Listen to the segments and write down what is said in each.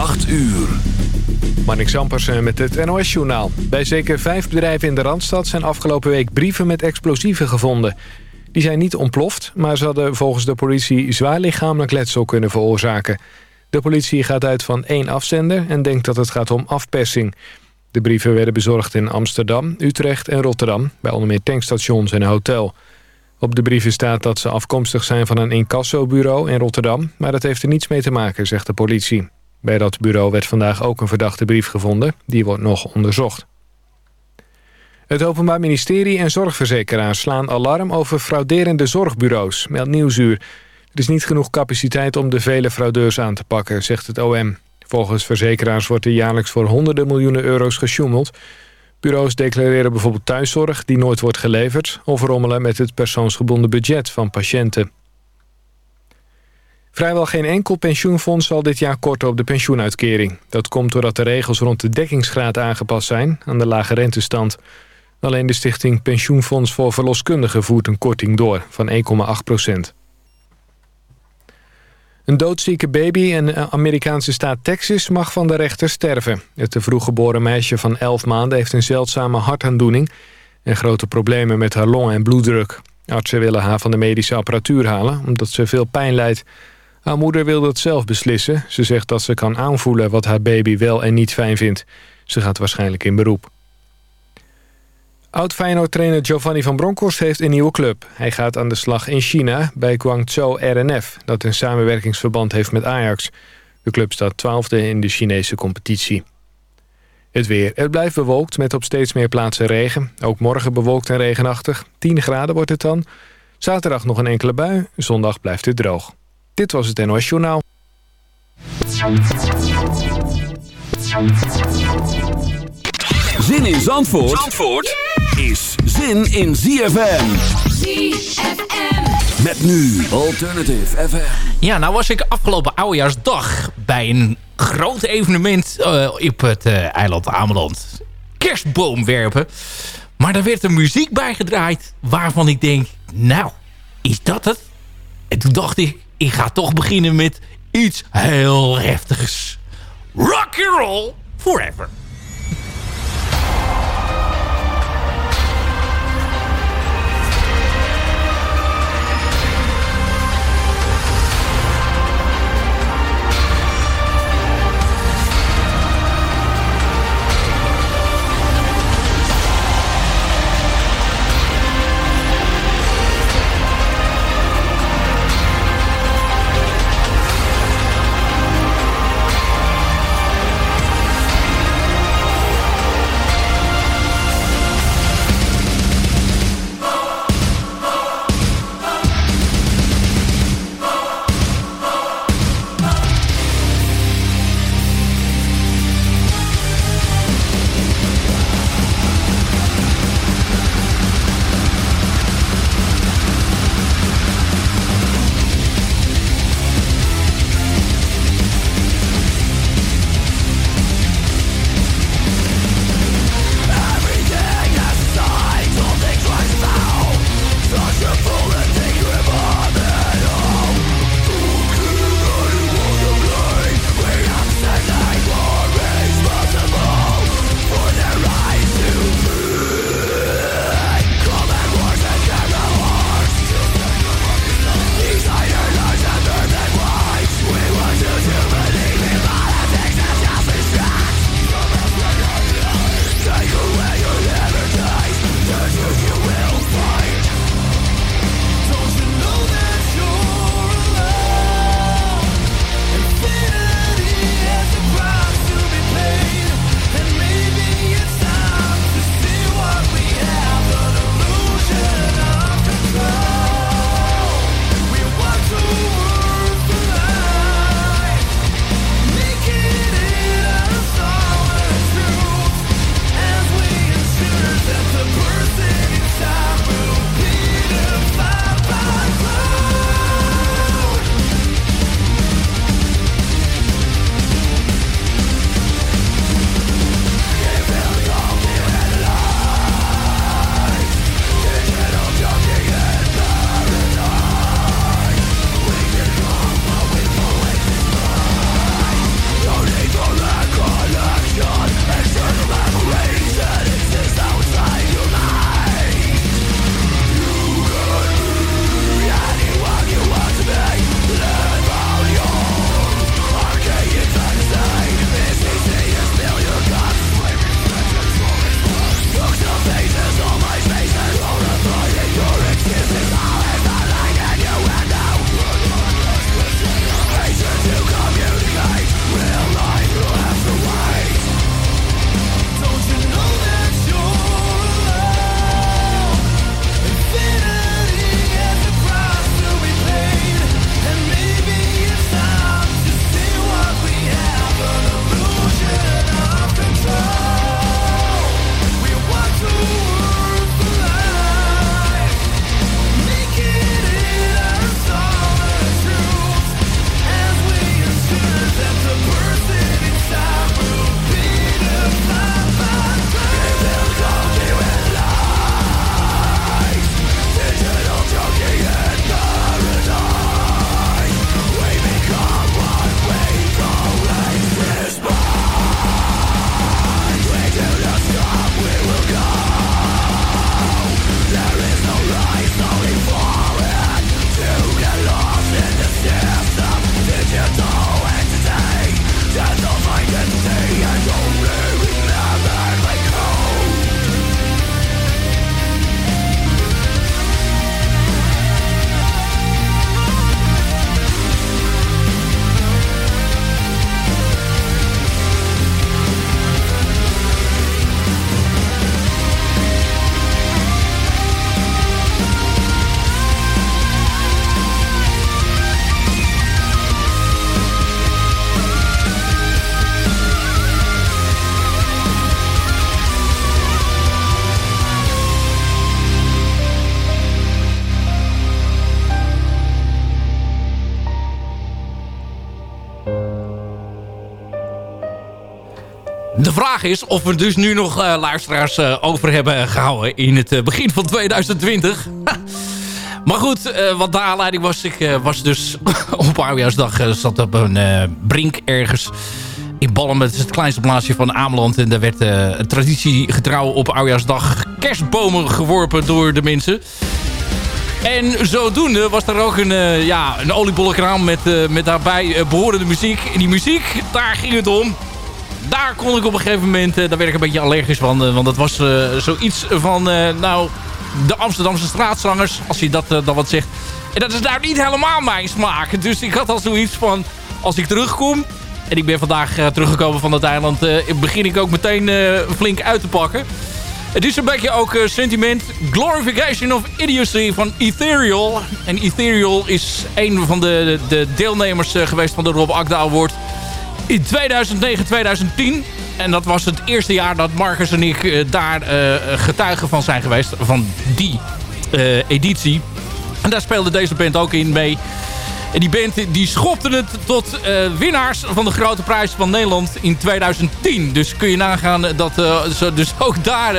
8 uur. Marnik Zampersen met het NOS-journaal. Bij zeker vijf bedrijven in de Randstad zijn afgelopen week brieven met explosieven gevonden. Die zijn niet ontploft, maar ze hadden volgens de politie zwaar lichamelijk letsel kunnen veroorzaken. De politie gaat uit van één afzender en denkt dat het gaat om afpersing. De brieven werden bezorgd in Amsterdam, Utrecht en Rotterdam... bij onder meer tankstations en een hotel. Op de brieven staat dat ze afkomstig zijn van een incassobureau in Rotterdam... maar dat heeft er niets mee te maken, zegt de politie. Bij dat bureau werd vandaag ook een verdachte brief gevonden. Die wordt nog onderzocht. Het Openbaar Ministerie en zorgverzekeraars slaan alarm over frauderende zorgbureaus, meldt Nieuwsuur. Er is niet genoeg capaciteit om de vele fraudeurs aan te pakken, zegt het OM. Volgens verzekeraars wordt er jaarlijks voor honderden miljoenen euro's gesjoemeld. Bureaus declareren bijvoorbeeld thuiszorg die nooit wordt geleverd... of rommelen met het persoonsgebonden budget van patiënten. Vrijwel geen enkel pensioenfonds zal dit jaar korten op de pensioenuitkering. Dat komt doordat de regels rond de dekkingsgraad aangepast zijn aan de lage rentestand. Alleen de stichting Pensioenfonds voor Verloskundigen voert een korting door van 1,8 procent. Een doodzieke baby in de Amerikaanse staat Texas mag van de rechter sterven. Het te vroeg geboren meisje van 11 maanden heeft een zeldzame hartaandoening... en grote problemen met haar long- en bloeddruk. Artsen willen haar van de medische apparatuur halen omdat ze veel pijn lijdt. Haar moeder wil dat zelf beslissen. Ze zegt dat ze kan aanvoelen wat haar baby wel en niet fijn vindt. Ze gaat waarschijnlijk in beroep. Oud-Feyenoord-trainer Giovanni van Bronckhorst heeft een nieuwe club. Hij gaat aan de slag in China bij Guangzhou RNF... dat een samenwerkingsverband heeft met Ajax. De club staat twaalfde in de Chinese competitie. Het weer. Het blijft bewolkt met op steeds meer plaatsen regen. Ook morgen bewolkt en regenachtig. 10 graden wordt het dan. Zaterdag nog een enkele bui. Zondag blijft het droog. Dit was het NOS Journaal. Zin in Zandvoort, Zandvoort is zin in ZFM. ZFM. Met nu Alternative FM. Ja, nou was ik afgelopen oudejaarsdag bij een groot evenement uh, op het uh, eiland Ameland. Kerstboom werpen. Maar daar werd er muziek bij gedraaid waarvan ik denk, nou, is dat het? En toen dacht ik, ik ga toch beginnen met iets heel heftigs. Rock and roll forever. Is of we dus nu nog uh, luisteraars uh, over hebben gehouden in het uh, begin van 2020. maar goed, wat de aanleiding was, ik was dus op oudjaarsdag zat op een brink ergens in Ballen. Het is het kleinste plaatsje van Ameland. En daar werd een traditiegetrouw op oudjaarsdag kerstbomen geworpen door de mensen. En zodoende was er ook een, uh, ja, een oliebollenkraam met, met daarbij behorende muziek. En die muziek, daar ging het om. Daar kon ik op een gegeven moment, daar werd ik een beetje allergisch van. want dat was zoiets van, nou, de Amsterdamse straatzangers, als je dat dan wat zegt. En dat is nou niet helemaal mijn smaak. Dus ik had al zoiets van, als ik terugkom... En ik ben vandaag teruggekomen van dat eiland... begin ik ook meteen flink uit te pakken. Het is een beetje ook sentiment. Glorification of Idiocy van Ethereal. En Ethereal is een van de, de deelnemers geweest van de Rob Akda Award. In 2009-2010. En dat was het eerste jaar dat Marcus en ik uh, daar getuigen van zijn geweest. Van die editie. En daar speelde deze band ook in mee. En die band die schopte het tot winnaars van de grote prijs van Nederland in 2010. Dus kun je nagaan dat ze dus ook daar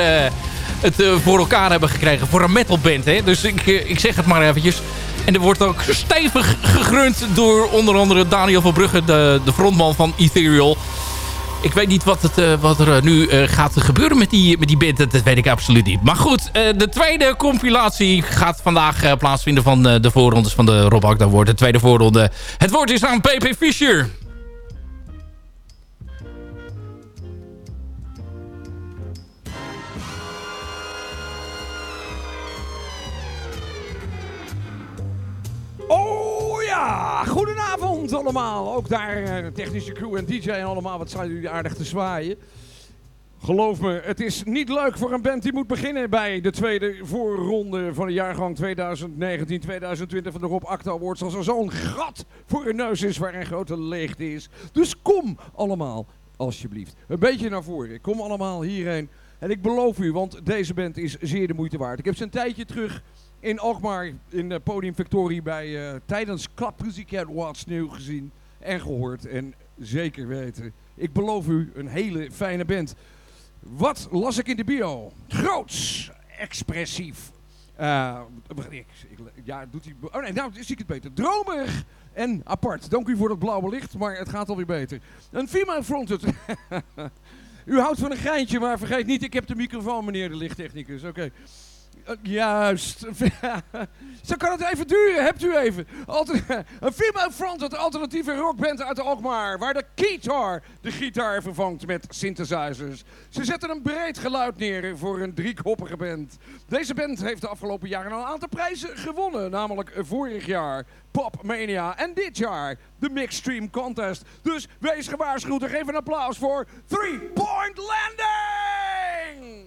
het voor elkaar hebben gekregen. Voor een metalband. Hè? Dus ik, ik zeg het maar eventjes. En er wordt ook stevig gegrund door onder andere Daniel van Brugge, de, de frontman van Ethereal. Ik weet niet wat, het, uh, wat er uh, nu uh, gaat gebeuren met die, met die band. Dat weet ik absoluut niet. Maar goed, de tweede compilatie gaat vandaag plaatsvinden van de voorrondes van de Rob Agda wordt De tweede voorronde. Het woord is aan PP Fischer. Oh ja, goedenavond allemaal. Ook daar technische crew en DJ en allemaal. Wat zijn jullie aardig te zwaaien. Geloof me, het is niet leuk voor een band die moet beginnen bij de tweede voorronde van de jaargang 2019-2020 van de Rob Acta Awards. Als er zo'n gat voor een neus is waar een grote leegte is. Dus kom allemaal, alsjeblieft. Een beetje naar voren. Kom allemaal hierheen. En ik beloof u, want deze band is zeer de moeite waard. Ik heb ze een tijdje terug in Alkmaar in uh, Podium Victorie bij, uh, tijdens Klapmuziek What's New gezien en gehoord. En zeker weten, ik beloof u een hele fijne band. Wat las ik in de bio? Groots, expressief. Uh, ik, ja, doet hij. Oh nee, nou zie ik het beter. Dromerig en apart. Dank u voor dat blauwe licht, maar het gaat alweer beter. Een female fronted. u houdt van een geintje, maar vergeet niet, ik heb de microfoon, meneer de lichttechnicus. Oké. Uh, juist. Zo kan het even duren. Hebt u even. Een female fronted alternatieve rockband uit de Alkmaar. Waar de guitar de gitaar vervangt met synthesizers. Ze zetten een breed geluid neer voor een driekoppige band. Deze band heeft de afgelopen jaren al een aantal prijzen gewonnen. Namelijk vorig jaar Pop Mania en dit jaar de Mixstream Contest. Dus wees gewaarschuwd en geef een applaus voor Three Point Landing!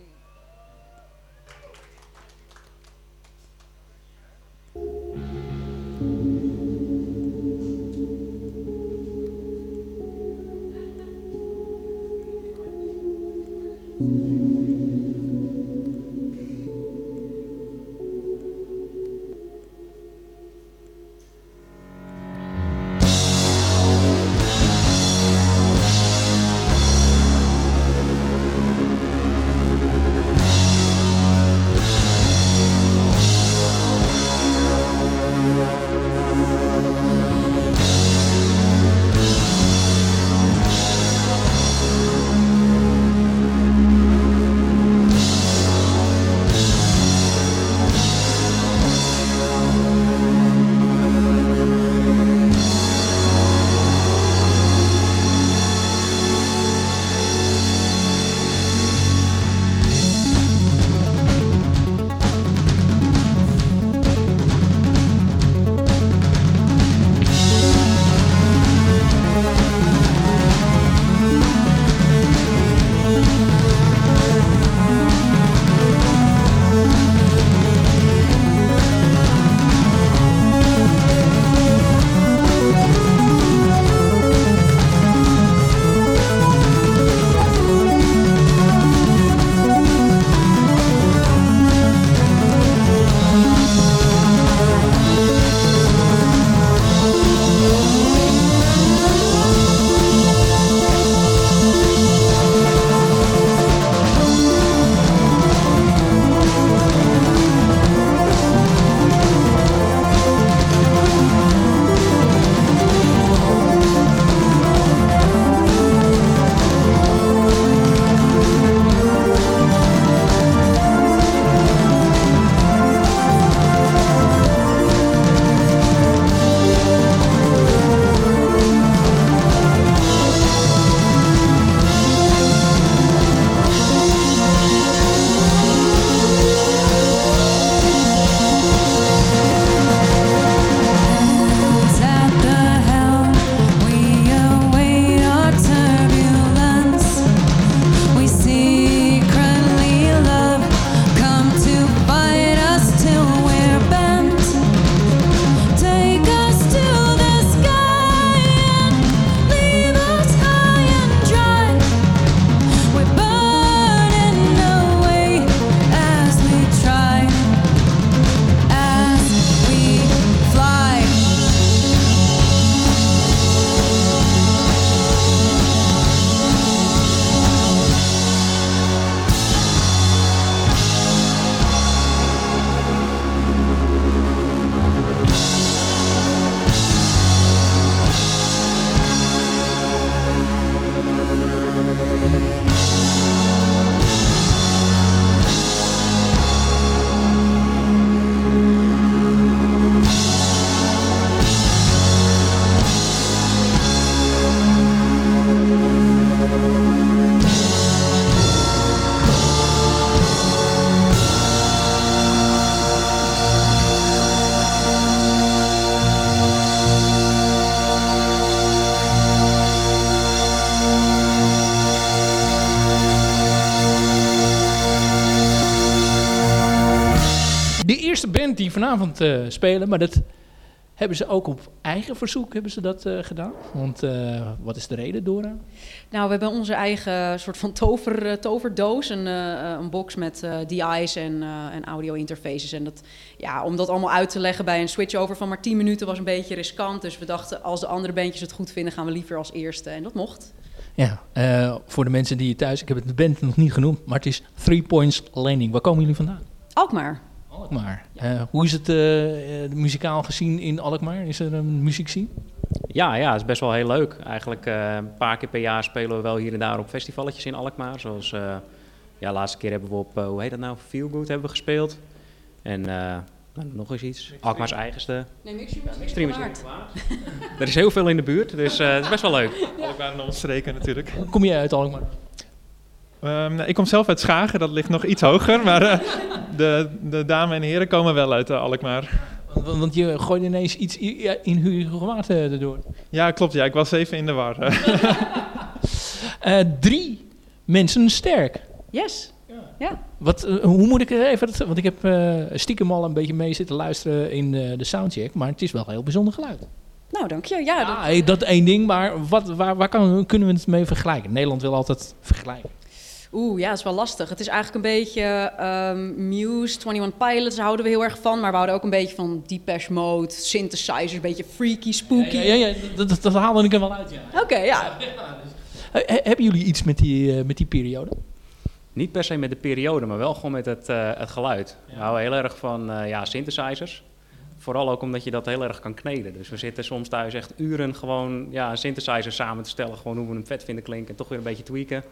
Vanavond spelen, maar dat hebben ze ook op eigen verzoek hebben ze dat gedaan. Want wat is de reden, Dora? Nou, we hebben onze eigen soort van tover, toverdoos. Een, een box met DI's en, en audio interfaces. En dat, ja, om dat allemaal uit te leggen bij een switchover van maar 10 minuten was een beetje riskant. Dus we dachten, als de andere bandjes het goed vinden, gaan we liever als eerste. En dat mocht. Ja, uh, voor de mensen die je thuis... Ik heb het de band nog niet genoemd, maar het is Three Points Landing. Waar komen jullie vandaan? Alkmaar. Alkmaar. Uh, hoe is het uh, muzikaal gezien in Alkmaar? Is er een muziek zien? Ja, ja, het is best wel heel leuk. Eigenlijk een paar keer per jaar spelen we wel hier en daar op festivalletjes in Alkmaar. Zoals, ja, laatste keer hebben we op, hoe heet dat nou, Feel Good hebben we gespeeld. En nou, nog eens iets. Alkmaar's eigenste. Nee, Mixstream is niet Er is heel veel in de buurt, dus uh, het is best wel leuk. Ja. Alkmaar en omstreken natuurlijk. Kom je uit Alkmaar? Um, ik kom zelf uit Schagen, dat ligt nog iets hoger. Maar uh, de, de dames en heren komen wel uit uh, Alkmaar. Want, want, je gooit ineens iets in Waard erdoor. Ja, klopt. Ja, ik was even in de war. drie mensen sterk. Yes. Ja. Wat, eh, hoe moet ik het even... Want ik heb uh, stiekem al een beetje mee zitten luisteren in uh, de soundcheck. Maar het is wel een heel bijzonder geluid. Nou, dank je. Ja, ja dat... dat één ding. Maar wat, waar, waar kan, kunnen we het mee vergelijken? Nederland wil altijd vergelijken. Oeh, ja, dat is wel lastig. Het is eigenlijk een beetje um, Muse, 21 Pilots, daar houden we heel erg van. Maar we houden ook een beetje van Depeche Mode, synthesizers, een beetje freaky, spooky. Ja, ja, ja dat, dat, haalde ik er wel uit, ja. Oké, ja. hebben jullie iets met die, met die periode? Niet per se met de periode, maar wel gewoon met het, uh, het geluid. We houden heel erg van uh, ja, synthesizers. Vooral ook omdat je dat heel erg kan kneden. Dus we zitten soms thuis echt uren gewoon ja, een synthesizer samen te stellen. Gewoon hoe we hem vet vinden klinken en toch weer een beetje tweaken.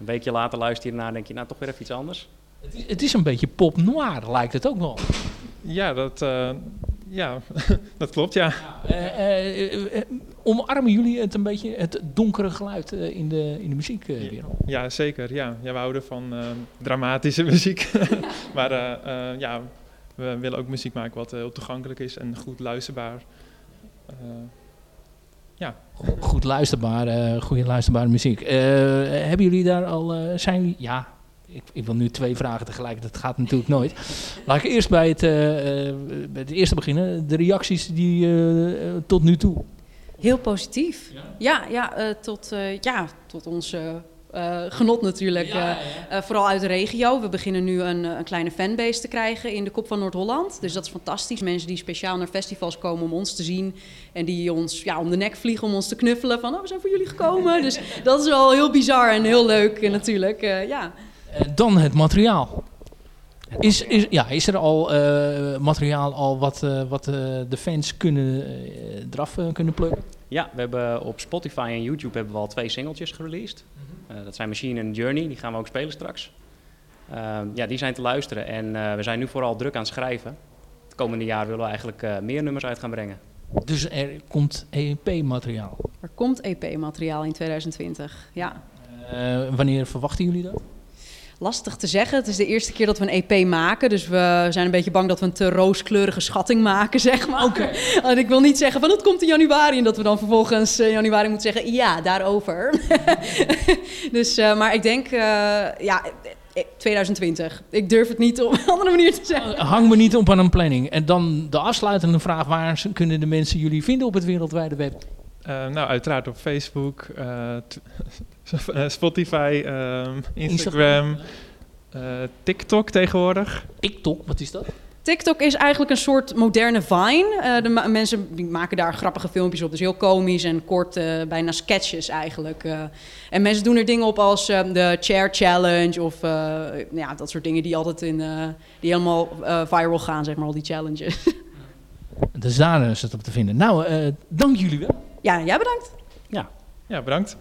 Een weekje later luister je ernaar en denk je, nou toch weer even iets anders. Het is, het is een beetje pop noir, lijkt het ook wel. Ja, dat, uh, ja, dat klopt, ja. ja omarmen jullie het een beetje, het donkere geluid uh, in, de, in de muziekwereld? ja, zeker. Ja. ja, we houden van uh, dramatische muziek. maar uh, ja, we willen ook muziek maken wat heel toegankelijk is en goed luisterbaar. Ja. Goed luisterbaar, goede luisterbare muziek. hebben jullie daar al, zijn jullie, ja, ik, ik, wil nu twee vragen tegelijk, dat gaat natuurlijk nooit. Laat ik eerst bij het, bij het eerste beginnen. De reacties die tot nu toe. Heel positief. Ja, ja, uh, tot, uh, ja tot ons uh, genot natuurlijk. Ja, ja. vooral uit de regio. We beginnen nu een, een, kleine fanbase te krijgen in de Kop van Noord-Holland. Dus dat is fantastisch. Mensen die speciaal naar festivals komen om ons te zien. En die ons ja, om de nek vliegen om ons te knuffelen. Van, oh, we zijn voor jullie gekomen. dus dat is wel heel bizar en heel leuk natuurlijk. ja. Dan het materiaal. Is, is, ja, is er al uh, materiaal al wat, uh, wat uh, de fans kunnen, eraf kunnen plukken? Ja, we hebben op Spotify en YouTube hebben we al twee singeltjes gereleased. Mm -hmm. dat zijn Machine en Journey, die gaan we ook spelen straks. Ehm, ja, die zijn te luisteren en we zijn nu vooral druk aan het schrijven. Het komende jaar willen we eigenlijk meer nummers uit gaan brengen. Dus er komt EP-materiaal? Er komt EP-materiaal in 2020, ja. wanneer verwachten jullie dat? Lastig te zeggen. Het is de eerste keer dat we een EP maken. Dus we zijn een beetje bang dat we een te rooskleurige schatting maken, zeg maar. Okay. En ik wil niet zeggen van het komt in januari. En dat we dan vervolgens in januari moeten zeggen ja, daarover. dus, uh, maar ik denk, uh, ja, 2020. Ik durf het niet op een andere manier te zeggen. Hang me niet op aan een planning. En dan de afsluitende vraag. Waar kunnen de mensen jullie vinden op het wereldwijde web? Uh, nou, uiteraard op Facebook, uh, Spotify, um, Instagram, uh, TikTok tegenwoordig. TikTok, wat is dat? TikTok is eigenlijk een soort moderne Vine. de ma mensen die maken daar grappige filmpjes op. Dus heel komisch en kort, bijna sketches eigenlijk. en mensen doen er dingen op als de Chair Challenge of ja, dat soort dingen die altijd in, die helemaal viral gaan, zeg maar, al die challenges. Dus daar is het op te vinden. Nou, dank jullie wel. Ja, jij bedankt. Ja, ja bedankt.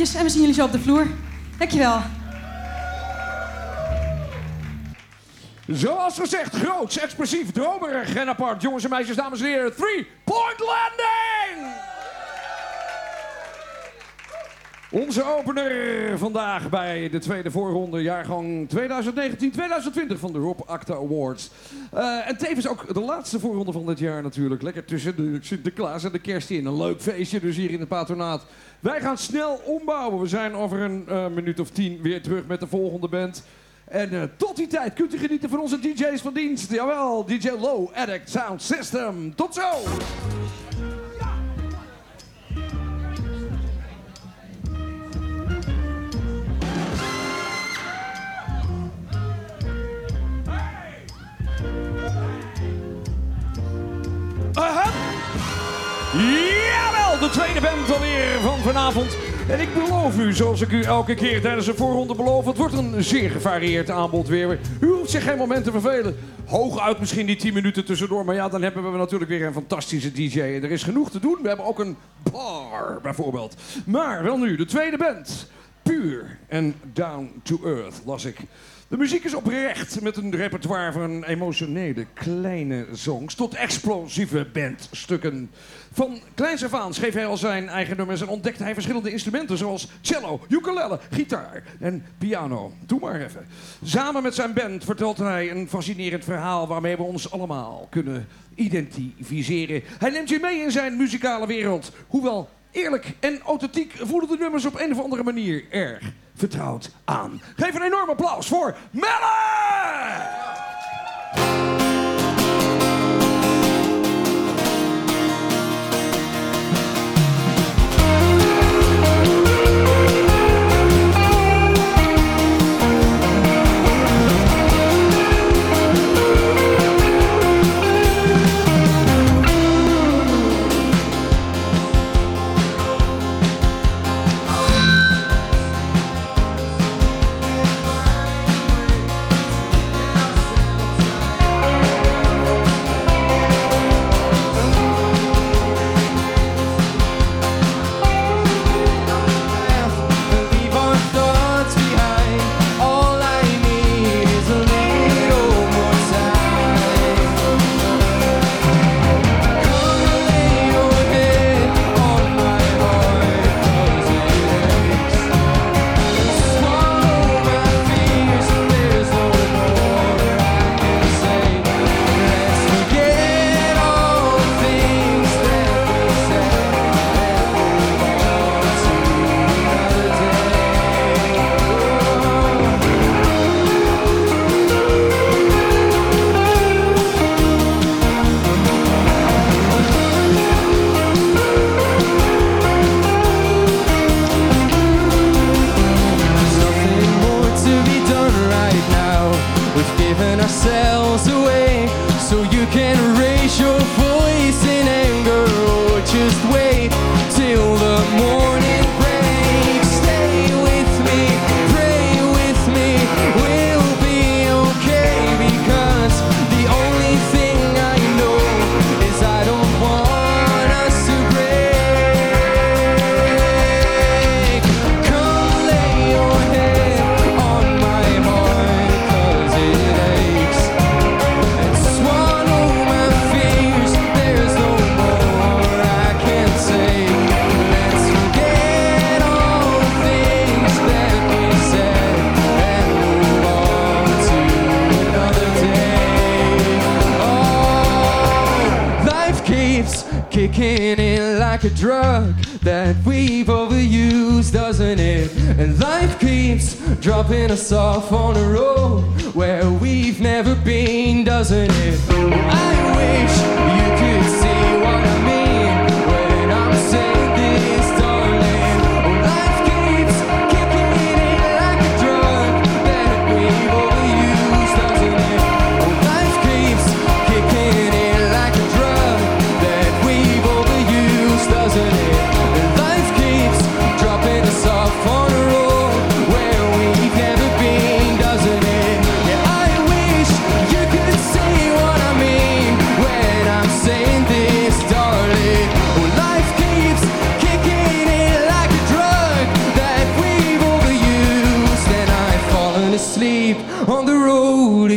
En we zien jullie zo op de vloer. Dankjewel. Zoals gezegd, groots, expressief, dromerig en apart. Jongens en meisjes, dames en heren, Three Point Landing! Onze opener vandaag bij de tweede voorronde, jaargang 2019-2020 van de Rob Acta Awards. Eh, en tevens ook de laatste voorronde van dit jaar natuurlijk. Lekker tussen de Sinterklaas en de kerst in. Een leuk feestje dus hier in het patronaat. Wij gaan snel ombouwen. We zijn over een eh, minuut of tien weer terug met de volgende band. En eh, tot die tijd kunt u genieten van onze DJ's van dienst. Jawel, DJ Low Addict Sound System. Tot zo! Jawel, de tweede band alweer van vanavond. En ik beloof u, zoals ik u elke keer tijdens de voorronde beloof, het wordt een zeer gevarieerd aanbod weer. U hoeft zich geen moment te vervelen. Hooguit misschien die 10 minuten tussendoor, maar ja, dan hebben we natuurlijk weer een fantastische DJ. En er is genoeg te doen. We hebben ook een bar, bijvoorbeeld. Maar wel nu, de tweede band. Puur en down to earth, las ik. De muziek is oprecht met een repertoire van emotionele kleine songs tot explosieve bandstukken. Van kleins af aan schreef hij al zijn eigen nummers en ontdekte hij verschillende instrumenten zoals cello, ukulele, gitaar en piano. Doe maar even. Samen met zijn band vertelt hij een fascinerend verhaal waarmee we ons allemaal kunnen identificeren. Hij neemt je mee in zijn muzikale wereld, hoewel eerlijk en authentiek voelen de nummers op een of andere manier erg vertrouwd aan. Geef een enorm applaus voor Melle!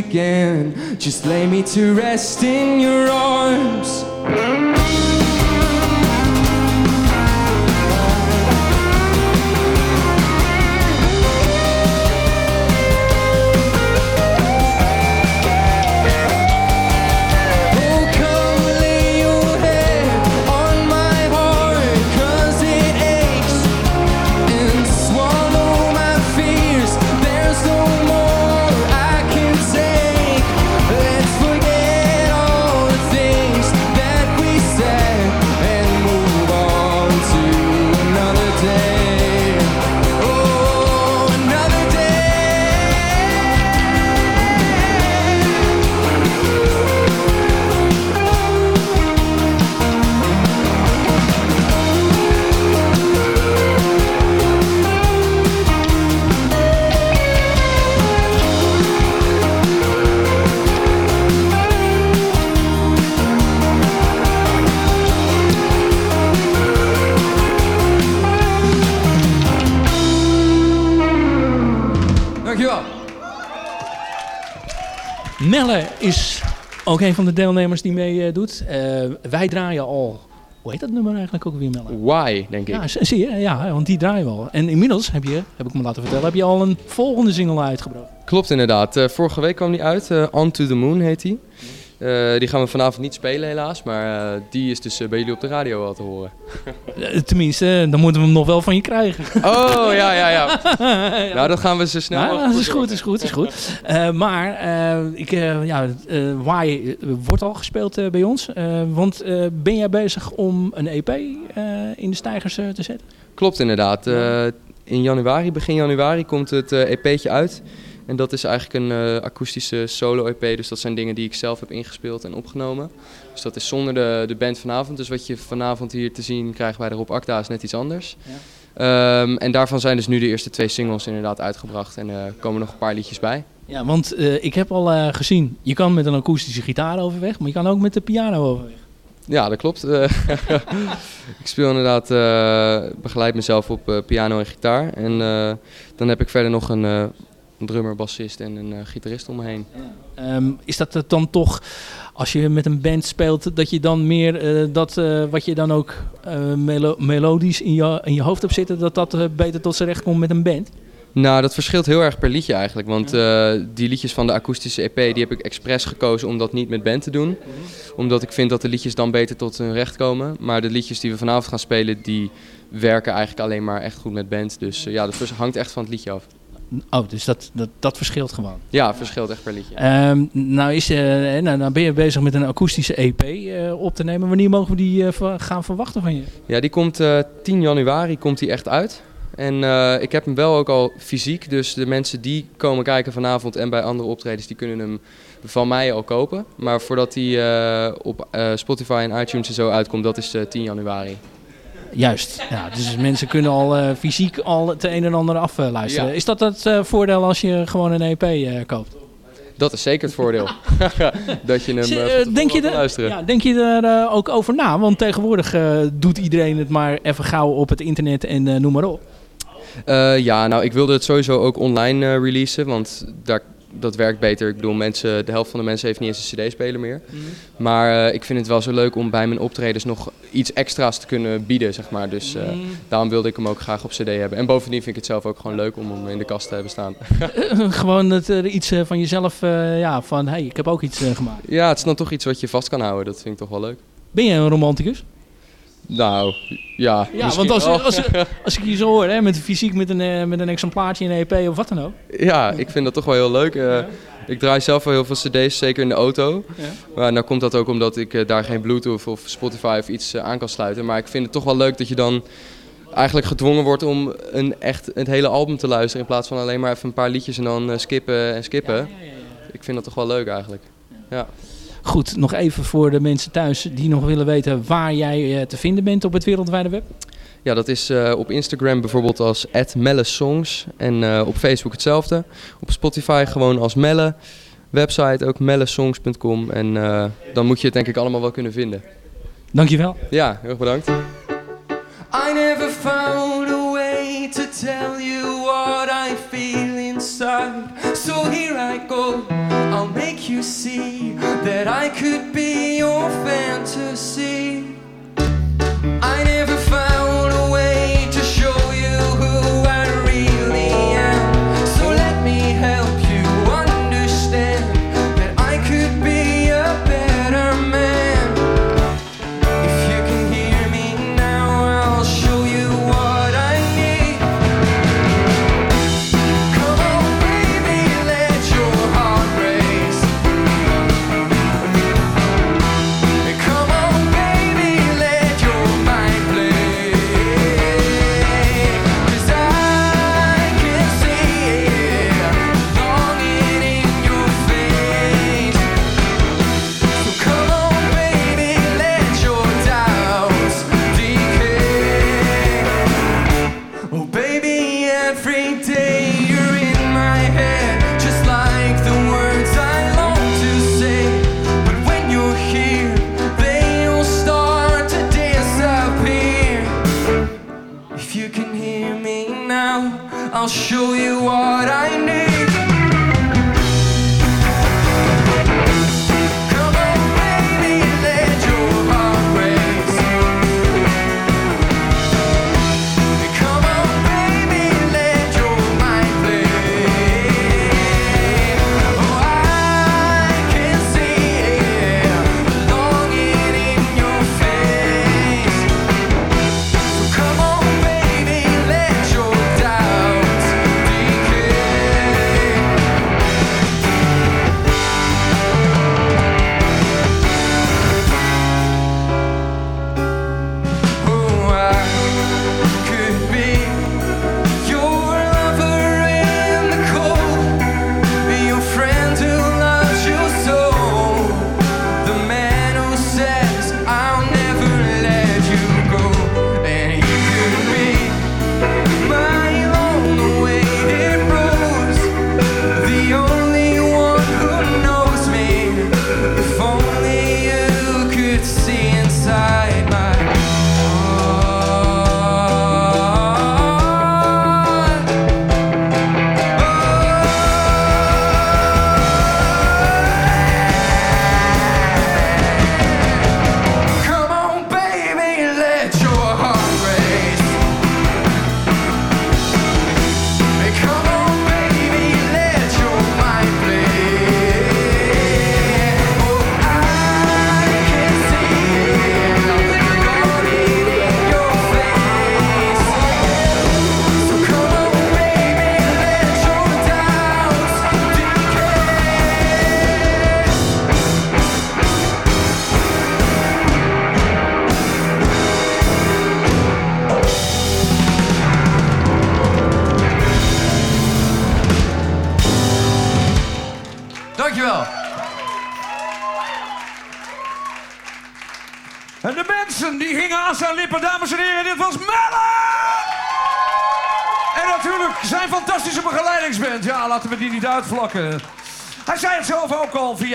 Again. Just lay me to rest in your arms. Melle is ook een van de deelnemers die meedoet. Uh, wij draaien al... Hoe heet dat nummer eigenlijk ook weer, Melle? Why, denk ik. Ja, zie je? Ja, want die draaien we al. En inmiddels heb je, heb ik me laten vertellen, heb je al een volgende single uitgebracht. Klopt inderdaad. Uh, vorige week kwam die uit. Uh, On to the Moon heet die. Uh, die gaan we vanavond niet spelen helaas, maar uh, die is dus uh, bij jullie op de radio al te horen. Tenminste, dan moeten we hem nog wel van je krijgen. Oh, ja, ja, ja. ja. Nou, dat gaan we zo snel nou, Dat is goed, is goed, is goed. maar ik, ja, Why wordt al gespeeld bij ons. want ben jij bezig om een EP in de stijgers te zetten? Klopt inderdaad. in januari, begin januari, komt het EP'tje uit. En dat is eigenlijk een uh, akoestische solo-EP. Dus dat zijn dingen die ik zelf heb ingespeeld en opgenomen. Dus dat is zonder de, de band vanavond. Dus wat je vanavond hier te zien krijgt bij de Rob Akda is net iets anders. Ja. Um, en daarvan zijn dus nu de eerste twee singles inderdaad uitgebracht. En er uh, komen nog een paar liedjes bij. Ja, want uh, ik heb al gezien, je kan met een akoestische gitaar overweg, maar je kan ook met de piano overweg. Ja, dat klopt. ik speel inderdaad, begeleid mezelf op piano en gitaar. En dan heb ik verder nog een een drummer, bassist en een uh, gitarist om me heen. Um, is dat dan toch, als je met een band speelt, dat je dan meer uh, dat uh, wat je dan ook melo melodisch in je, in je hoofd hebt zitten, dat dat beter tot zijn recht komt met een band? Nou, dat verschilt heel erg per liedje eigenlijk. Want die liedjes van de akoestische EP, die heb ik expres gekozen om dat niet met band te doen. Omdat ik vind dat de liedjes dan beter tot hun recht komen. Maar de liedjes die we vanavond gaan spelen, die werken eigenlijk alleen maar echt goed met band. Dus ja, dat hangt echt van het liedje af. Oh, dus dat, dat, dat verschilt gewoon? Ja, verschilt echt per liedje. Um, nou, is, uh, nou, nou ben je bezig met een akoestische EP uh, op te nemen. Wanneer mogen we die uh, gaan verwachten van je? Ja, die komt 10 januari komt die echt uit. En ik heb hem wel ook al fysiek. Dus de mensen die komen kijken vanavond en bij andere optredens, die kunnen hem van mij al kopen. Maar voordat die op Spotify en iTunes en zo uitkomt, dat is 10 januari. Juist. Ja, dus mensen kunnen al uh, fysiek al het een en ander afluisteren. Ja. Is dat het uh, voordeel als je gewoon een EP koopt? Dat is zeker het voordeel. dat je hem denk je er, luisteren. Ja, denk je er ook over na? Want tegenwoordig doet iedereen het maar even gauw op het internet en noem maar op. ja, nou ik wilde het sowieso ook online releasen. Want daar dat werkt beter. Ik bedoel, mensen, de helft van de mensen heeft niet eens een cd-speler meer. Mm. Maar uh, ik vind het wel zo leuk om bij mijn optredens nog iets extra's te kunnen bieden, zeg maar. Dus uh, mm. daarom wilde ik hem ook graag op cd hebben. En bovendien vind ik het zelf ook gewoon leuk om hem in de kast te hebben staan. gewoon het, uh, iets van jezelf, ja, van hey, ik heb ook iets gemaakt. Ja, het is dan toch iets wat je vast kan houden. Dat vind ik toch wel leuk. Ben je een romanticus? Nou, ja. Ja, want als, als, als, ik je zo hoor, hè, met fysiek met een, met een exemplaartje in een EP of wat dan ook. Ja, ik vind dat toch wel heel leuk. Uh, ja. Ik draai zelf wel heel veel cd's, zeker in de auto. Ja. Maar nou komt dat ook omdat ik uh, daar geen bluetooth of Spotify of iets uh, aan kan sluiten. Maar ik vind het toch wel leuk dat je dan eigenlijk gedwongen wordt om een echt het hele album te luisteren. In plaats van alleen maar even een paar liedjes en dan skippen en skippen. Ja, ik vind dat toch wel leuk eigenlijk. ja. Goed, nog even voor de mensen thuis die nog willen weten waar jij te vinden bent op het wereldwijde web. Ja, dat is uh, op Instagram bijvoorbeeld als @melle_songs en uh, op Facebook hetzelfde. Op Spotify gewoon als Melle. Website ook mellesongs.com en uh, dan moet je het denk ik allemaal wel kunnen vinden. Dankjewel. Ja, heel erg bedankt. I never found a way to tell you what I feel inside. So here I go. I'll make you see that I could be your fantasy. I never found a way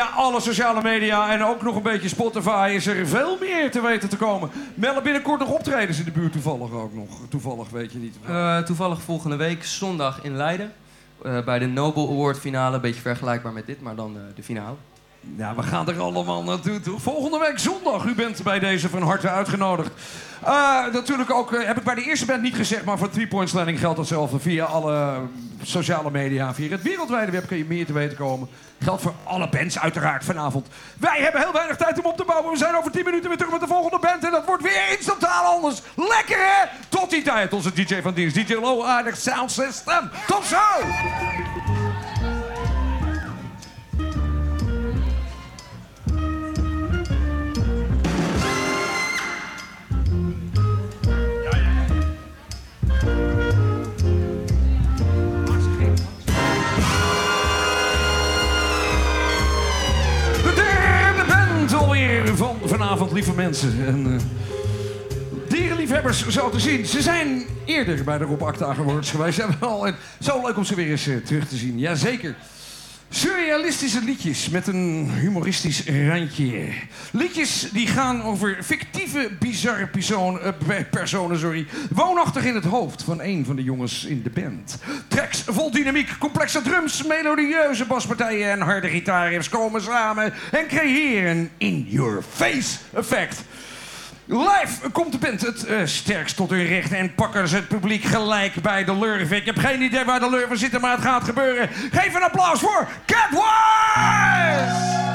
via alle sociale media en ook nog een beetje Spotify is er veel meer te weten te komen. Melle binnenkort nog optredens in de buurt toevallig ook nog. Toevallig weet je niet. Eh, toevallig volgende week zondag in Leiden. eh, bij de Nobel Award finale. Een beetje vergelijkbaar met dit, maar dan eh, de finale. Ja, we gaan er allemaal naartoe toe. Volgende week zondag, u bent bij deze van harte uitgenodigd. Natuurlijk ook, heb ik bij de eerste band niet gezegd, maar voor Three Points Landing geldt hetzelfde. Via alle sociale media, via het wereldwijde web kun je meer te weten komen. Geldt voor alle bands uiteraard vanavond. Wij hebben heel weinig tijd om op te bouwen. We zijn over 10 minuten weer terug met de volgende band. En dat wordt weer instantaal anders. Lekker hè? Tot die tijd, onze DJ van dienst. DJ Low Aardig Sound System. Tot zo! Vanavond, lieve mensen. En, eh, dierenliefhebbers zo te zien. Ze zijn eerder bij de Rob Acta geweest. Zo leuk om ze weer eens eh, terug te zien. Jazeker. Surrealistische liedjes met een humoristisch randje. Liedjes die gaan over fictieve, bizarre eh, pe- personen, sorry, woonachtig in het hoofd van een van de jongens in de band. Tracks vol dynamiek, complexe drums, melodieuze baspartijen en harde gitaarriffs komen samen en creëren in your face effect. Live komt de band het eh, sterkst tot hun recht en pakken ze het publiek gelijk bij de lurven. Ik heb geen idee waar de lurven zitten, maar het gaat gebeuren. Geef een applaus voor Catwise!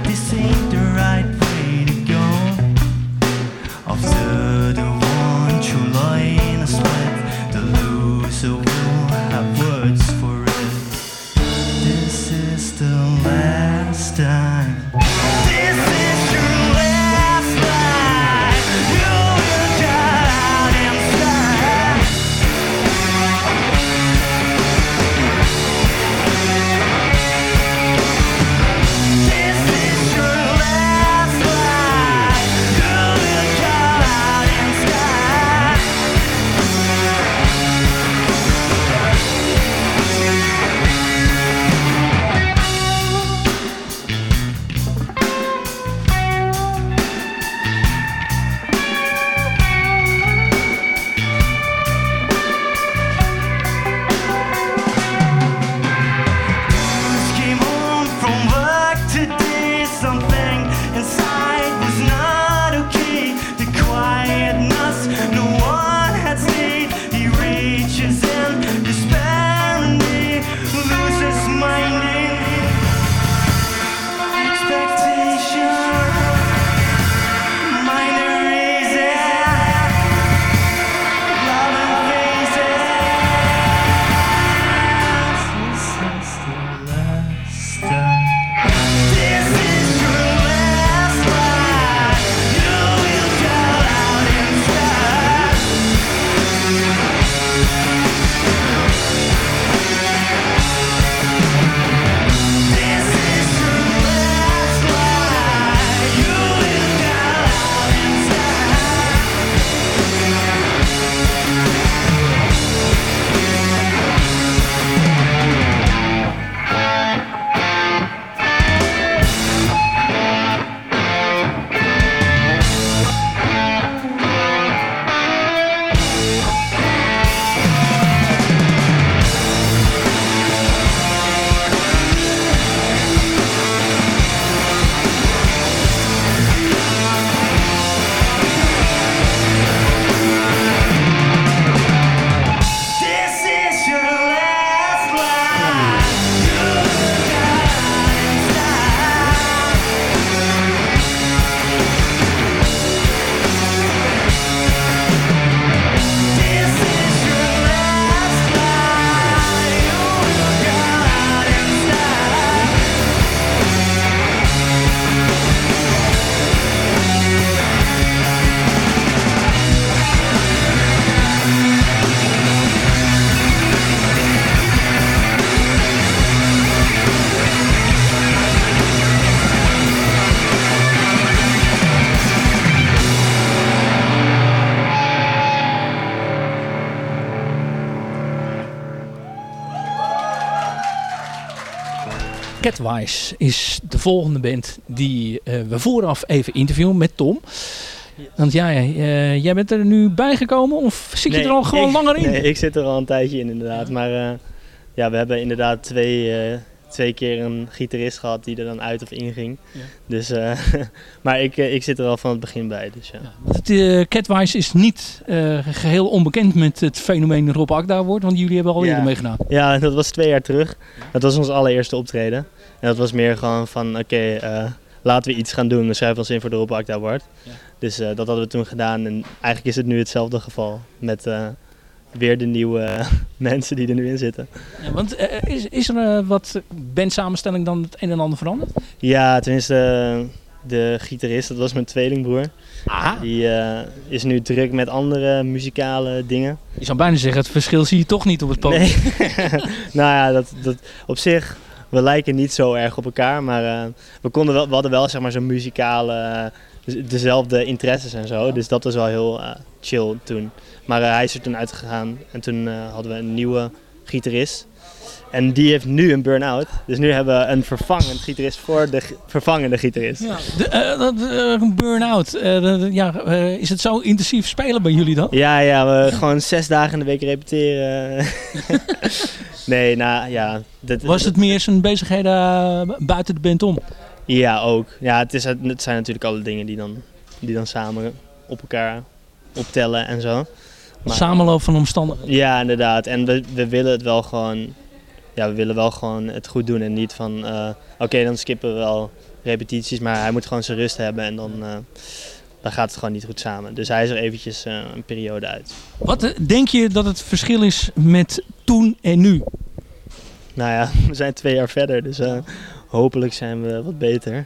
Catwise is de volgende band die eh, we vooraf even interviewen met Tom. Want ja, eh, jij bent er nu bijgekomen of zit je er al gewoon ik- langer in? Nee, ik zit er al een tijdje in inderdaad. Maar eh, ja, we hebben inderdaad twee, twee keer een gitarist gehad die er dan uit of in ging. Ja. Dus, eh, maar ik, eh, ik zit er al van het begin bij. Dus ja. Het, eh, Catwise is niet eh, geheel onbekend met het fenomeen Rob Akda Award, want jullie hebben al eerder meegedaan. Ja, dat was twee jaar terug. Dat was ons allereerste optreden. En dat was meer gewoon van, oké, laten we iets gaan doen. We schrijven ons in voor de Rob Akda Award. Dus dat hadden we toen gedaan. En eigenlijk is het nu hetzelfde geval. Met weer de nieuwe mensen die er nu in zitten. Ja, want eh, is, is er eh, wat bandsamenstelling dan het een en ander veranderd? Ja, tenminste, eh, de gitarist, dat was mijn tweelingbroer. Die eh, is nu druk met andere muzikale dingen. Je zou bijna zeggen, het verschil zie je toch niet op het podium. Nee. nou ja, dat, dat, op zich, we lijken niet zo erg op elkaar, maar eh, we, konden wel, we hadden wel zeg maar zo'n muzikale, eh, dezelfde interesses en zo. Dus dat was wel heel eh, chill toen. Maar eh, hij is er toen uitgegaan en toen eh, hadden we een nieuwe gitarist. En die heeft nu een burn-out. Dus nu hebben we een vervangend gitarist voor de vervangende gitarist. Ja, de, eh, dat, een burn-out. Ja, is het zo intensief spelen bij jullie dan? Ja, ja, we gewoon zes dagen in de week repeteren. nee, nou ja. Dat, Was het meer zijn bezigheden buiten de band om? Ja, ook. Ja, het, is, het zijn natuurlijk alle dingen die dan, die dan samen op elkaar optellen en zo. Maar- Samenloop van omstandigheden. Ja, inderdaad. En we, we willen het wel gewoon... Ja, we willen wel gewoon het goed doen en niet van... eh, Oké, dan skippen we wel repetities, maar hij moet gewoon zijn rust hebben en dan, eh, dan gaat het gewoon niet goed samen. Dus hij is er eventjes eh, een periode uit. Wat denk je dat het verschil is met toen en nu? Nou ja, we zijn twee jaar verder, dus hopelijk zijn we wat beter.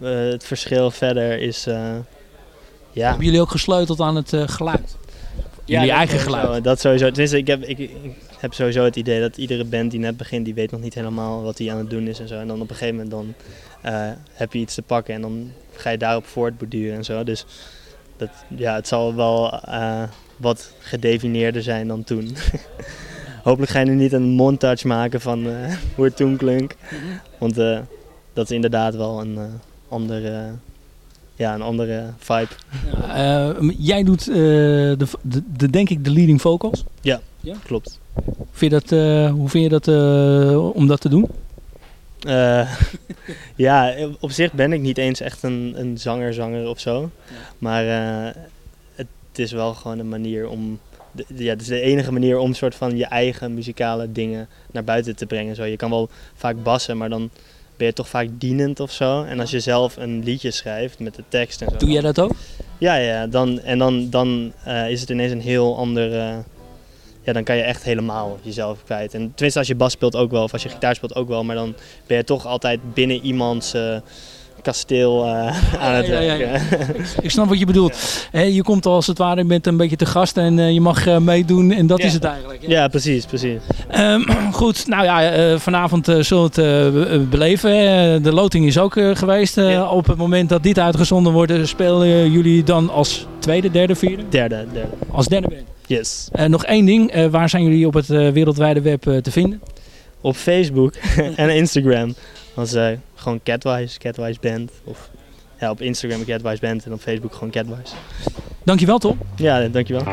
Het verschil verder is... ja. Hebben jullie ook gesleuteld aan het eh, geluid? jullie dat eigen sowieso, geluid? Dat sowieso. Tenminste, ik heb, ik, ik heb sowieso het idee dat iedere band die net begint, die weet nog niet helemaal wat hij aan het doen is en zo. En dan op een gegeven moment dan eh, heb je iets te pakken en dan ga je daarop voortborduren en zo. Dus dat, ja, het zal wel eh, wat gedefinieerder zijn dan toen. Hopelijk ga je nu niet een montage maken van hoe het toen klonk. Want dat is inderdaad wel een eh, andere, ja, een andere vibe. Eh, jij doet eh, de, de, de, denk ik de leading vocals. Ja, Ja? klopt. Vind je dat, eh, hoe vind je dat om dat te doen? Ja, op zich ben ik niet eens echt een, een zanger-zanger of zo. Maar het is wel gewoon een manier om. de- ja, het is de enige manier om soort van je eigen muzikale dingen naar buiten te brengen. Zo, je kan wel vaak bassen, maar dan ben je toch vaak dienend of zo. En als je zelf een liedje schrijft met de tekst en zo. Doe jij dat ook? Ja, ja dan, en dan, dan eh, is het ineens een heel ander. eh, ja, dan kan je echt helemaal jezelf kwijt. En tenminste, als je bas speelt ook wel, of als je gitaar speelt ook wel, maar dan ben je toch altijd binnen iemands eh, kasteel eh, aan het Ja, ja, ja. werken. Ik snap wat je bedoelt. Je komt als het ware, je bent een beetje te gast en eh, je mag eh, meedoen en dat is het eigenlijk. Ja, precies, precies. Ehm, goed, nou ja, vanavond zullen we het be- beleven. De loting is ook geweest. Op het moment dat dit uitgezonden wordt, spelen jullie dan als tweede, derde, vierde? Derde, derde. Als derde band. Yes. Nog één ding, waar zijn jullie op het wereldwijde web te vinden? Op Facebook en Instagram. Is eh, gewoon Catwise, Catwise Band. Of ja, op Instagram Catwise Band en op Facebook gewoon Catwise. Dankjewel Tom. Ja, dankjewel.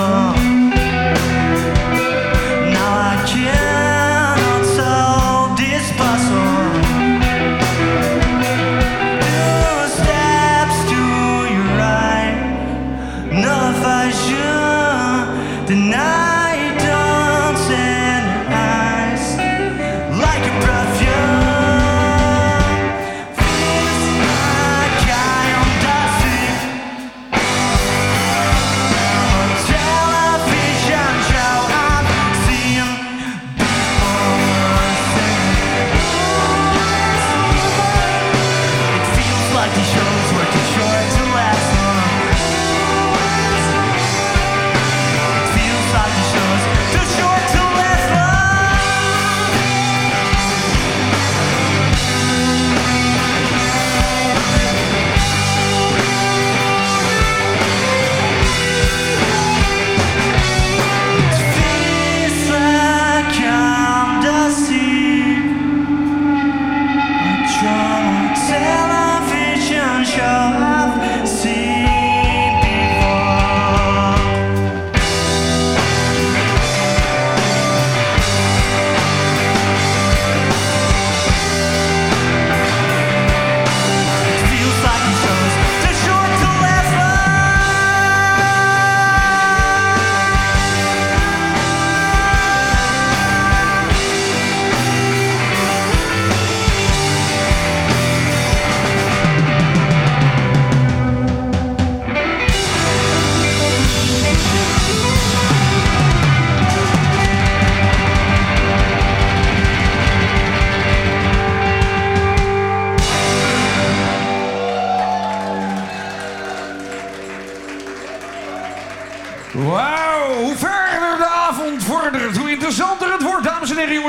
Oh.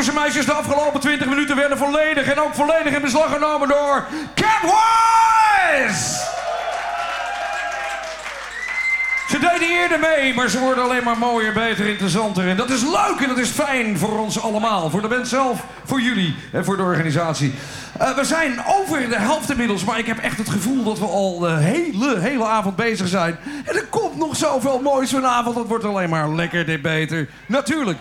En meisjes. De afgelopen 20 minuten werden volledig en ook volledig in beslag genomen door Catwise! Ze deden eerder mee, maar ze worden alleen maar mooier, beter, interessanter. En dat is leuk en dat is fijn voor ons allemaal. Voor de band zelf, voor jullie en voor de organisatie. Eh, we zijn over de helft inmiddels, maar ik heb echt het gevoel dat we al de hele, hele avond bezig zijn. En er komt nog zoveel moois vanavond, dat wordt alleen maar lekker dit beter. Natuurlijk.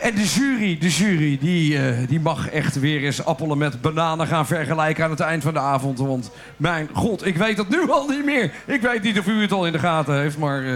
En de jury, de jury, die, eh, die mag echt weer eens appelen met bananen gaan vergelijken aan het eind van de avond. Want mijn god, ik weet het nu al niet meer. Ik weet niet of u het al in de gaten heeft, maar eh,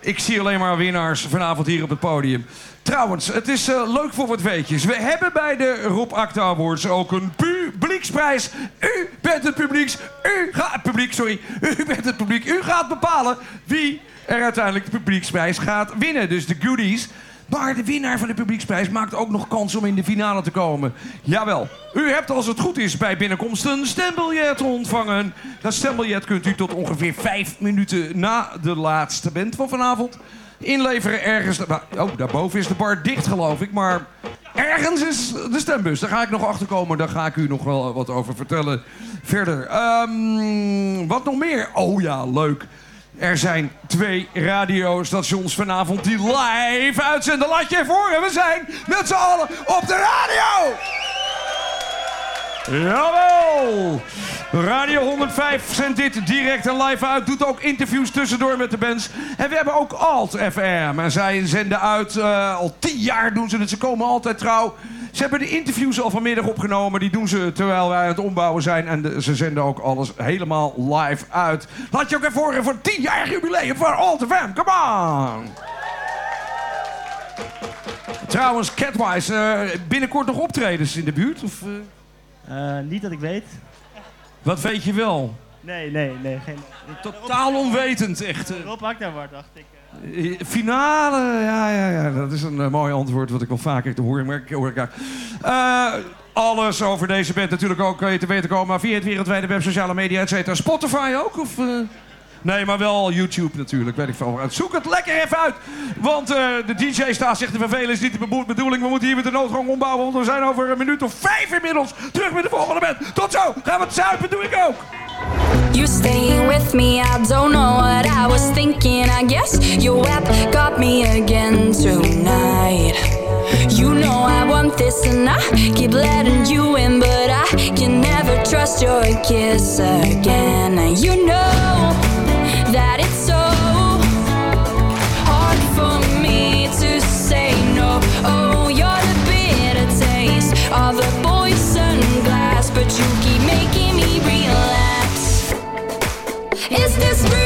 ik zie alleen maar winnaars vanavond hier op het podium. Trouwens, het is eh, leuk voor wat weetjes. We hebben bij de Rob Acta Awards ook een publieksprijs. U bent het publieks. U gaat publiek, sorry. U bent het publiek. U gaat bepalen wie er uiteindelijk de publieksprijs gaat winnen. Dus de goodies. Maar de winnaar van de publieksprijs maakt ook nog kans om in de finale te komen. Jawel, u hebt als het goed is bij binnenkomst een stembiljet ontvangen. Dat stembiljet kunt u tot ongeveer vijf minuten na de laatste band van vanavond inleveren ergens. Oh, daarboven is de bar dicht geloof ik, maar ergens is de stembus. Daar ga ik nog achter komen, daar ga ik u nog wel wat over vertellen verder. Ehm, wat nog meer? Oh ja, leuk. Er zijn twee radiostations vanavond die live uitzenden. Laat je voor en we zijn met z'n allen op de radio! Jawel! Radio 105 zendt dit direct en live uit. Doet ook interviews tussendoor met de bands. En we hebben ook Alt FM. En zij zenden uit, eh, al tien jaar doen ze het. Ze komen altijd trouw. Ze hebben de interviews al vanmiddag opgenomen. Die doen ze terwijl wij aan het ombouwen zijn. En ze zenden ook alles helemaal live uit. Laat je ook even horen voor het 10 jaar jubileum van Alt FM. Come on! Trouwens, Catwise, eh, binnenkort nog optredens in de buurt? Of, eh? Eh, niet dat ik weet. Wat weet je wel? Nee, nee, nee. Geen... Totaal onwetend, echt. eh. Rob Akdawaard, dacht ik. Eh, Finale, ja, ja, ja. Dat is een mooi antwoord wat ik wel vaker te horen maar ik hoor ik alles over deze band natuurlijk ook kan je te weten komen via het wereldwijde web, sociale media, et cetera. Spotify ook? Of? Nee, maar wel YouTube natuurlijk, weet ik veel. Zoek het lekker even uit. Want eh, de DJ staat zich te vervelen, is niet de bedoeling. We moeten hier met de noodgang ombouwen, want we zijn over een minuut of vijf inmiddels terug met de volgende band. Tot zo, gaan we het zuipen, doe ik ook. You staying with me, I don't know what I was thinking. I guess your web got me again tonight. You know I want this and I keep letting you in, but I can never trust your kiss again. You know Is this real?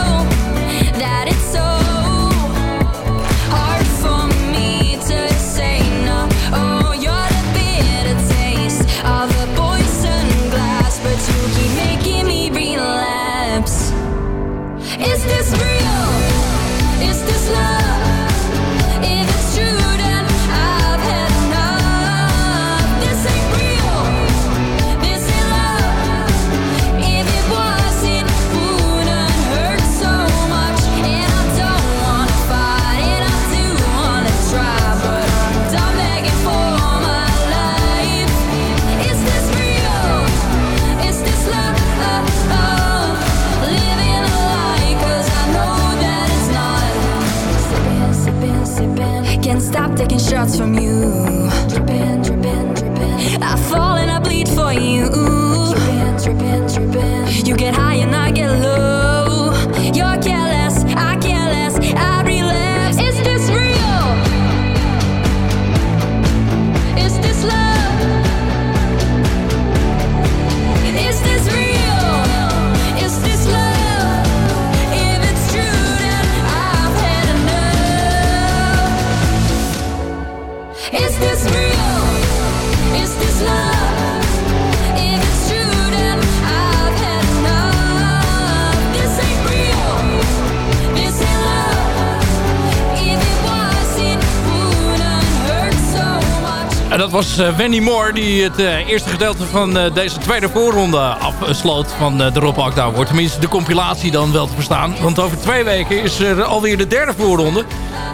dat was eh, Wendy Moore die het eh, eerste gedeelte van eh, deze tweede voorronde afsloot van de Rob Akda wordt. Tenminste, de compilatie dan wel te verstaan. Want over twee weken is er alweer de derde voorronde.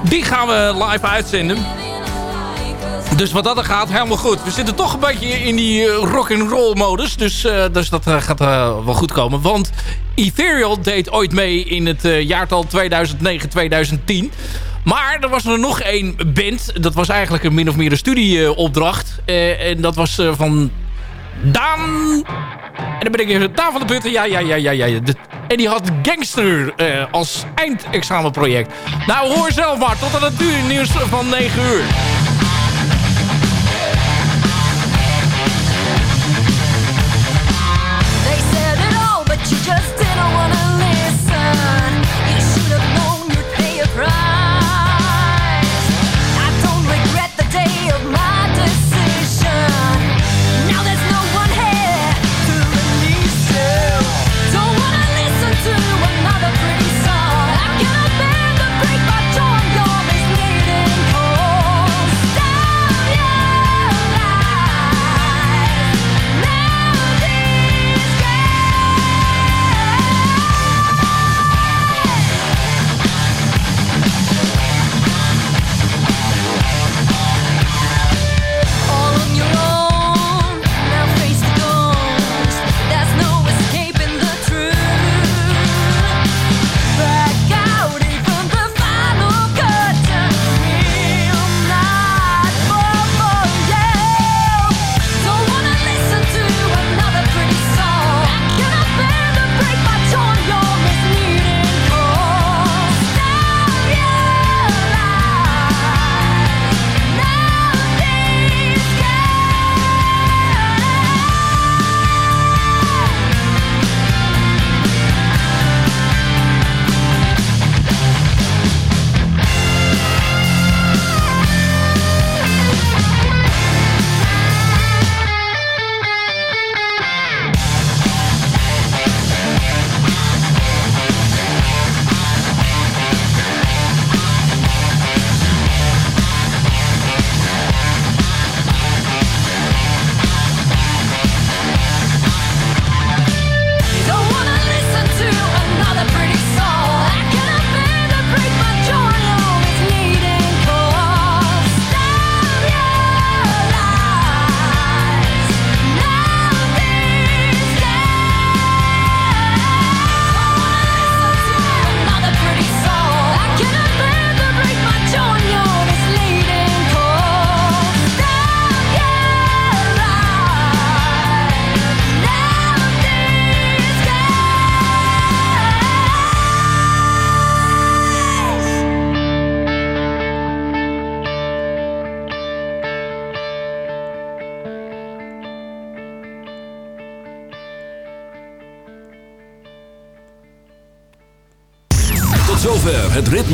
Die gaan we live uitzenden. Dus wat dat er gaat, helemaal goed. We zitten toch een beetje in die rock and roll modus. Dus, dus dat gaat wel goed komen. Want Ethereal deed ooit mee in het jaartal 2009-2010. Maar er was er nog één band. Dat was eigenlijk een min of meer een studieopdracht. Eh, en dat was eh, van Daan... En dan ben ik Daan van de Putten. Ja, ja, ja, ja, ja. En die had Gangster eh, als eindexamenproject. Nou, hoor zelf maar. Tot aan het nieuws van 9 uur.